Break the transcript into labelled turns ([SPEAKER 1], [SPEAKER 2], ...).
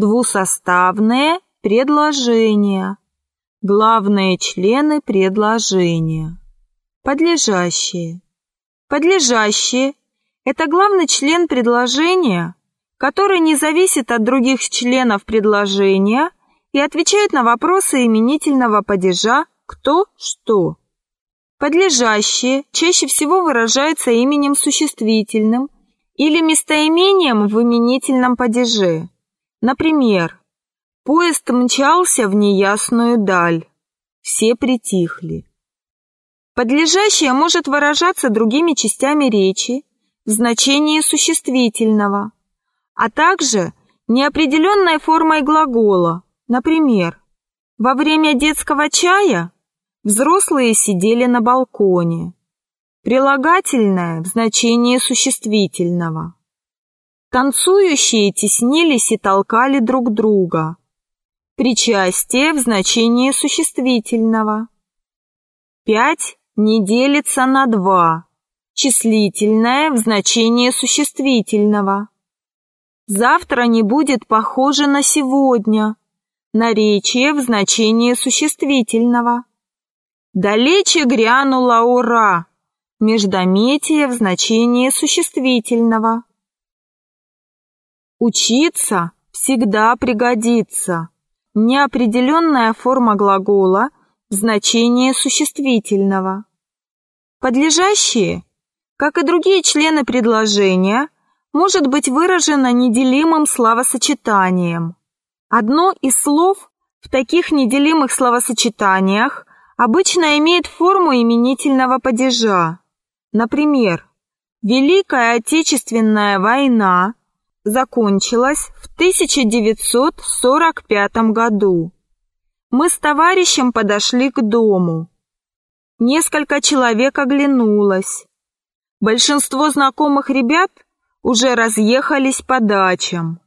[SPEAKER 1] Двусоставные предложения. Главные члены предложения. Подлежащие. Подлежащие – это главный член предложения, который не зависит от других членов предложения и отвечает на вопросы именительного падежа «кто», «что». Подлежащие чаще всего выражаются именем существительным или местоимением в именительном падеже. Например, поезд мчался в неясную даль. Все притихли. Подлежащее может выражаться другими частями речи в значении существительного, а также неопределенной формой глагола. Например, во время детского чая взрослые сидели на балконе. Прилагательное в значении существительного. Танцующие теснились и толкали друг друга. Причастие в значении существительного. Пять не делится на два. Числительное в значении существительного. Завтра не будет похоже на сегодня. Наречие в значении существительного. Далече грянула ура. Междометие в значении существительного. Учиться всегда пригодится. Неопределенная форма глагола в значении существительного. Подлежащие, как и другие члены предложения, может быть выражено неделимым словосочетанием. Одно из слов в таких неделимых словосочетаниях обычно имеет форму именительного падежа. Например, Великая Отечественная война закончилась в 1945 году. Мы с товарищем подошли к дому. Несколько человек оглянулось. Большинство знакомых ребят уже разъехались по дачам.